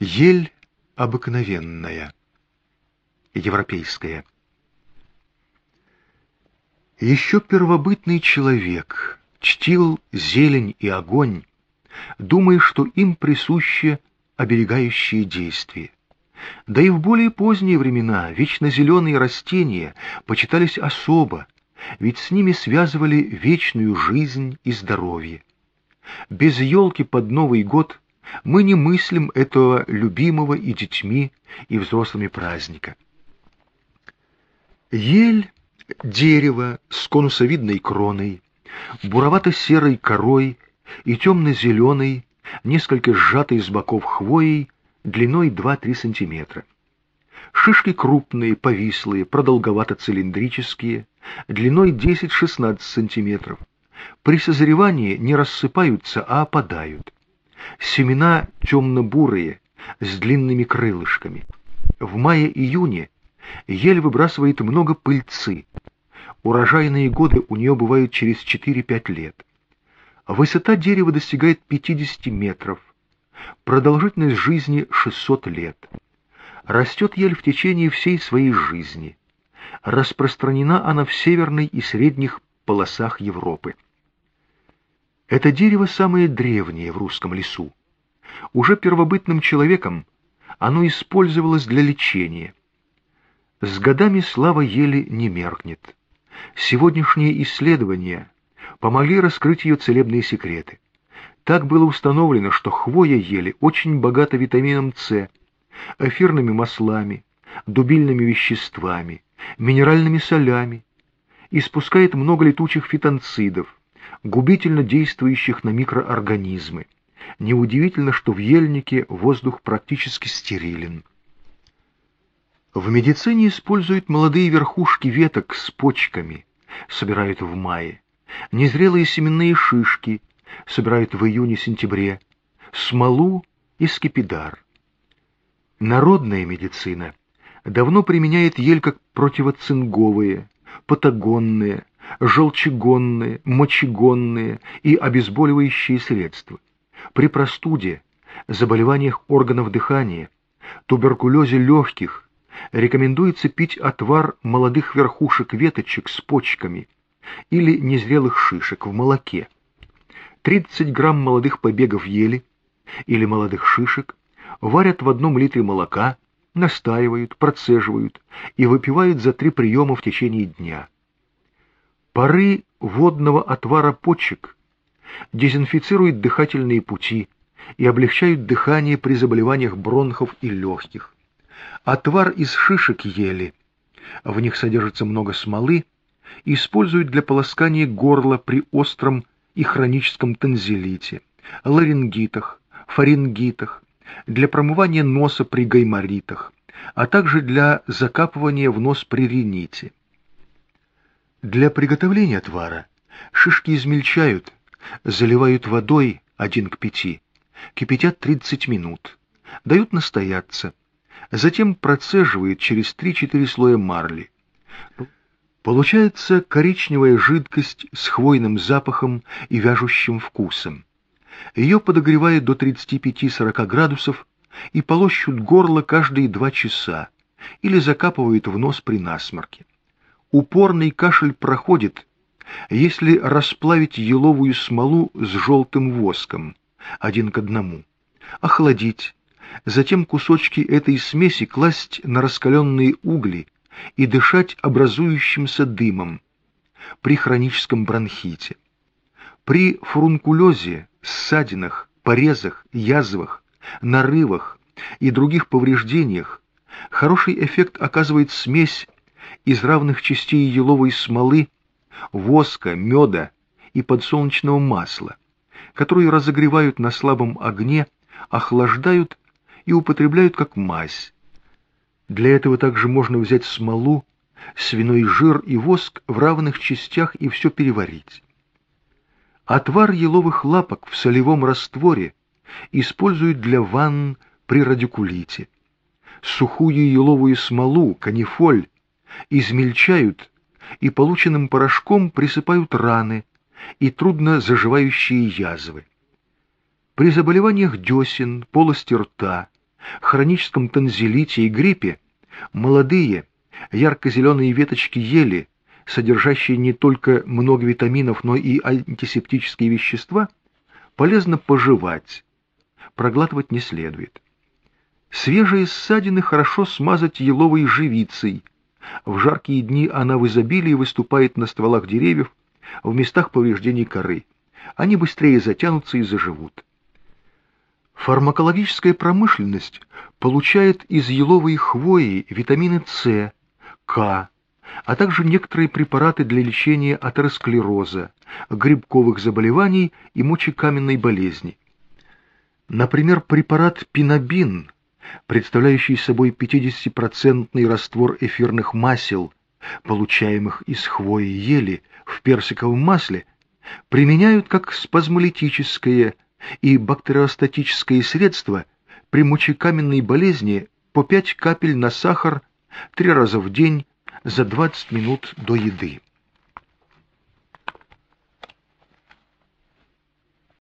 Ель обыкновенная, европейская. Еще первобытный человек чтил зелень и огонь, думая, что им присуще оберегающие действия. Да и в более поздние времена вечно зеленые растения почитались особо, ведь с ними связывали вечную жизнь и здоровье. Без елки под Новый год мы не мыслим этого любимого и детьми, и взрослыми праздника. Ель — дерево с конусовидной кроной, буровато-серой корой и темно-зеленой, несколько сжатой с боков хвоей, длиной 2-3 см. Шишки крупные, повислые, продолговато-цилиндрические, длиной 10-16 см. При созревании не рассыпаются, а опадают. Семена темно-бурые, с длинными крылышками. В мае-июне ель выбрасывает много пыльцы. Урожайные годы у нее бывают через 4-5 лет. Высота дерева достигает 50 метров. Продолжительность жизни 600 лет. Растет ель в течение всей своей жизни. Распространена она в северной и средних полосах Европы. Это дерево самое древнее в русском лесу. Уже первобытным человеком оно использовалось для лечения. С годами слава ели не меркнет. Сегодняшние исследования помогли раскрыть ее целебные секреты. Так было установлено, что хвоя ели очень богата витамином С, эфирными маслами, дубильными веществами, минеральными солями, испускает много летучих фитонцидов, губительно действующих на микроорганизмы. Неудивительно, что в ельнике воздух практически стерилен. В медицине используют молодые верхушки веток с почками, собирают в мае, незрелые семенные шишки, собирают в июне-сентябре, смолу и скипидар. Народная медицина давно применяет ель как противоцинговые, патагонные, желчегонные, мочегонные и обезболивающие средства. При простуде, заболеваниях органов дыхания, туберкулезе легких рекомендуется пить отвар молодых верхушек веточек с почками или незрелых шишек в молоке. 30 грамм молодых побегов ели или молодых шишек варят в одном литре молока, настаивают, процеживают и выпивают за три приема в течение дня. Пары водного отвара почек дезинфицируют дыхательные пути и облегчают дыхание при заболеваниях бронхов и легких. Отвар из шишек ели, в них содержится много смолы, используют для полоскания горла при остром и хроническом танзелите, ларингитах, фарингитах, для промывания носа при гайморитах, а также для закапывания в нос при рините. Для приготовления отвара шишки измельчают, заливают водой 1 к 5, кипятят 30 минут, дают настояться, затем процеживают через 3-4 слоя марли. Получается коричневая жидкость с хвойным запахом и вяжущим вкусом. Ее подогревают до 35-40 градусов и полощут горло каждые 2 часа или закапывают в нос при насморке упорный кашель проходит, если расплавить еловую смолу с желтым воском, один к одному, охладить, затем кусочки этой смеси класть на раскаленные угли и дышать образующимся дымом при хроническом бронхите. При фурункулезе, ссадинах, порезах, язвах, нарывах и других повреждениях хороший эффект оказывает смесь из равных частей еловой смолы, воска, меда и подсолнечного масла, которые разогревают на слабом огне, охлаждают и употребляют как мазь. Для этого также можно взять смолу, свиной жир и воск в равных частях и все переварить. Отвар еловых лапок в солевом растворе используют для ванн при радикулите. Сухую еловую смолу, канифоль, измельчают и полученным порошком присыпают раны и трудно заживающие язвы. При заболеваниях десен, полости рта, хроническом танзелите и гриппе молодые, ярко-зеленые веточки ели, содержащие не только много витаминов, но и антисептические вещества, полезно пожевать, проглатывать не следует. Свежие ссадины хорошо смазать еловой живицей. В жаркие дни она в изобилии выступает на стволах деревьев, в местах повреждений коры. Они быстрее затянутся и заживут. Фармакологическая промышленность получает из еловой хвои витамины С, К, а также некоторые препараты для лечения атеросклероза, грибковых заболеваний и мочекаменной болезни. Например, препарат пинобин, представляющий собой 50% раствор эфирных масел, получаемых из хвои ели в персиковом масле, применяют как спазмолитическое и бактериостатическое средство при мочекаменной болезни по 5 капель на сахар три раза в день за 20 минут до еды.